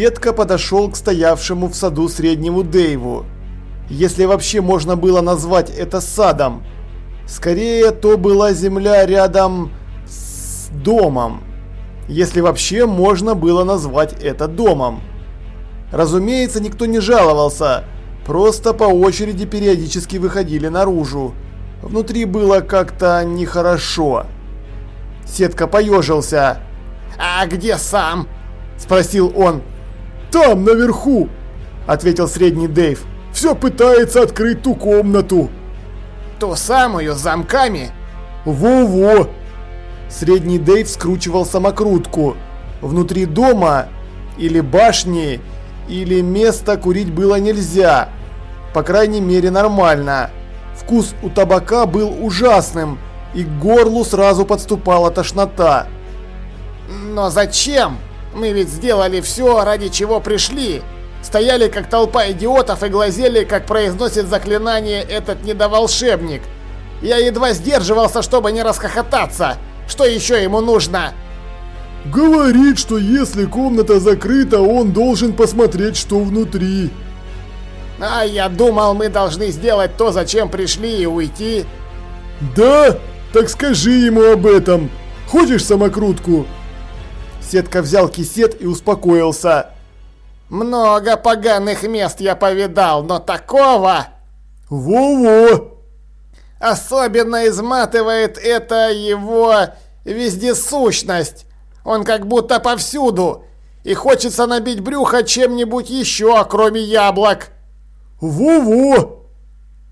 Сетка подошел к стоявшему в саду среднему Дэйву. Если вообще можно было назвать это садом. Скорее, то была земля рядом с домом. Если вообще можно было назвать это домом. Разумеется, никто не жаловался, просто по очереди периодически выходили наружу. Внутри было как-то нехорошо. Сетка поежился. «А где сам?» – спросил он. «Там, наверху!» – ответил средний Дэйв. «Все пытается открыть ту комнату». «Ту самую, с замками?» «Во-во!» Средний Дэйв скручивал самокрутку. Внутри дома или башни или места курить было нельзя. По крайней мере нормально. Вкус у табака был ужасным, и к горлу сразу подступала тошнота. «Но зачем? Мы ведь сделали все, ради чего пришли. Стояли как толпа идиотов и глазели, как произносит заклинание этот недоволшебник. Я едва сдерживался, чтобы не расхохотаться. Что еще ему нужно?» Говорит, что если комната закрыта, он должен посмотреть, что внутри. А я думал, мы должны сделать то, зачем пришли и уйти. Да? Так скажи ему об этом. Хочешь самокрутку? Сетка взял кисет и успокоился. Много поганых мест я повидал, но такого... Во-во! Особенно изматывает это его вездесущность. Он как будто повсюду. И хочется набить брюхо чем-нибудь еще, кроме яблок. Во-во!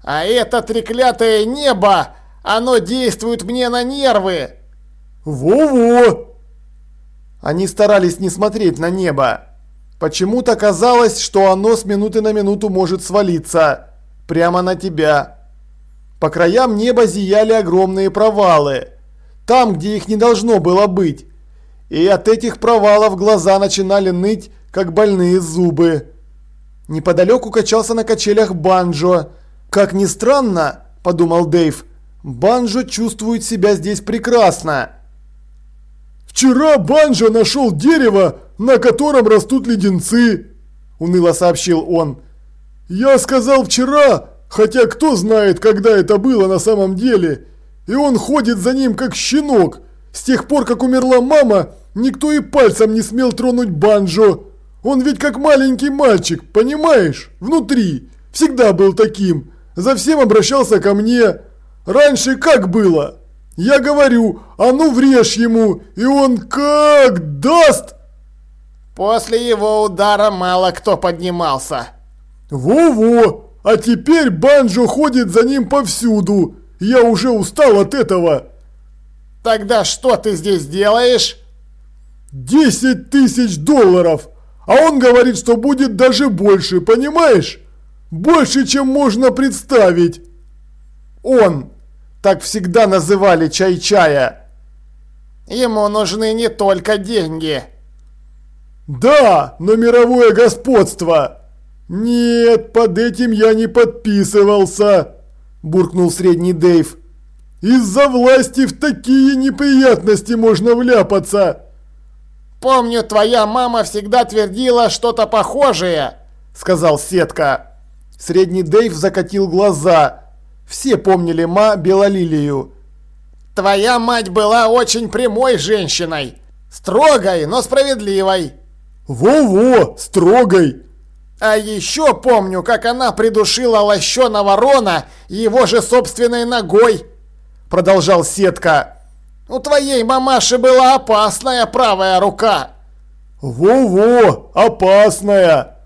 А это треклятое небо, оно действует мне на нервы. Во-во! Они старались не смотреть на небо. Почему-то казалось, что оно с минуты на минуту может свалиться. Прямо на тебя. По краям неба зияли огромные провалы. Там, где их не должно было быть и от этих провалов глаза начинали ныть, как больные зубы. Неподалеку качался на качелях Банджо. Как ни странно, подумал Дэйв, Банджо чувствует себя здесь прекрасно. «Вчера Банджо нашел дерево, на котором растут леденцы», – уныло сообщил он. «Я сказал вчера, хотя кто знает, когда это было на самом деле, и он ходит за ним как щенок, с тех пор, как умерла мама, никто и пальцем не смел тронуть Банджо. Он ведь как маленький мальчик, понимаешь? Внутри. Всегда был таким. За всем обращался ко мне. Раньше как было? Я говорю, а ну врежь ему, и он как даст. После его удара мало кто поднимался. Во-во, а теперь Банджо ходит за ним повсюду. Я уже устал от этого. Тогда что ты здесь делаешь? Десять тысяч долларов! А он говорит, что будет даже больше, понимаешь? Больше, чем можно представить. Он. Так всегда называли чай-чая. Ему нужны не только деньги. Да, но мировое господство. Нет, под этим я не подписывался, буркнул средний Дэйв. Из-за власти в такие неприятности можно вляпаться. Помню, твоя мама всегда твердила что-то похожее, сказал Сетка. Средний Дэйв закатил глаза. Все помнили ма Белолилию. Твоя мать была очень прямой женщиной. Строгой, но справедливой. Во-во, строгой. А еще помню, как она придушила лощеного Рона его же собственной ногой. Продолжал Сетка. У твоей мамаши была опасная правая рука. Во-во, опасная.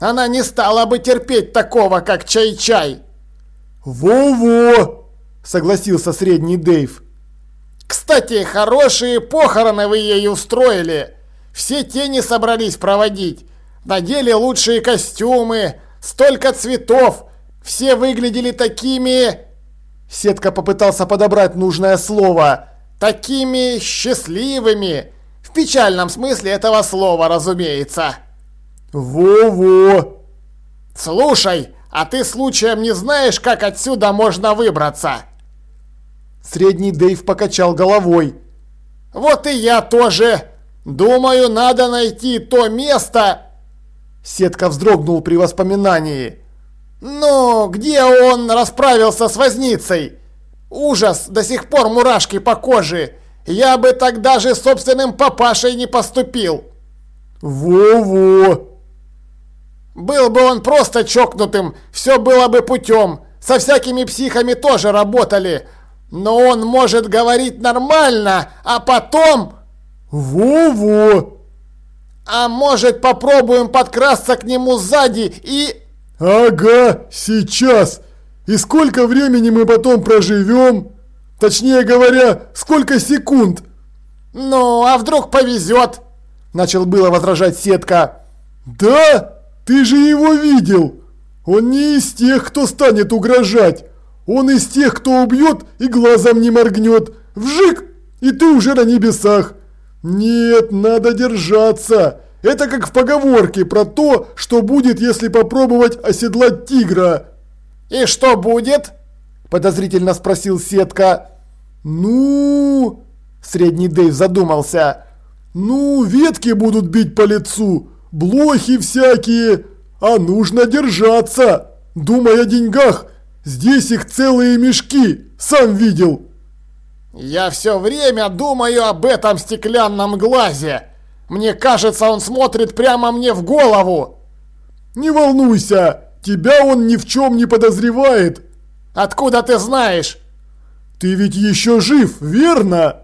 Она не стала бы терпеть такого, как чай-чай. Во-во, согласился средний Дэйв. Кстати, хорошие похороны вы ей устроили. Все тени собрались проводить. Надели лучшие костюмы, столько цветов. Все выглядели такими... Сетка попытался подобрать нужное слово. Такими счастливыми. В печальном смысле этого слова, разумеется. Во-во. Слушай, а ты случаем не знаешь, как отсюда можно выбраться? Средний Дэйв покачал головой. Вот и я тоже. Думаю, надо найти то место...» Сетка вздрогнул при воспоминании. «Ну, где он расправился с возницей? Ужас, до сих пор мурашки по коже. Я бы так даже собственным папашей не поступил». «Во-во!» «Был бы он просто чокнутым, все было бы путем. Со всякими психами тоже работали. Но он может говорить нормально, а потом...» «Во-во!» «А может попробуем подкрасться к нему сзади и...» «Ага, сейчас! И сколько времени мы потом проживем? Точнее говоря, сколько секунд?» «Ну, а вдруг повезет?» Начал было возражать Сетка. «Да? Ты же его видел! Он не из тех, кто станет угрожать. Он из тех, кто убьет и глазом не моргнет. Вжик! И ты уже на небесах. Нет, надо держаться. Это как в поговорке про то, что будет, если попробовать оседлать тигра. «И что будет?» – подозрительно спросил Сетка. «Ну...» – средний Дэйв задумался. «Ну, ветки будут бить по лицу, блохи всякие, а нужно держаться. Думай о деньгах, здесь их целые мешки, сам видел». «Я все время думаю об этом стеклянном глазе. Мне кажется, он смотрит прямо мне в голову». «Не волнуйся, тебя он ни в чем не подозревает». «Откуда ты знаешь?» «Ты ведь еще жив, верно?»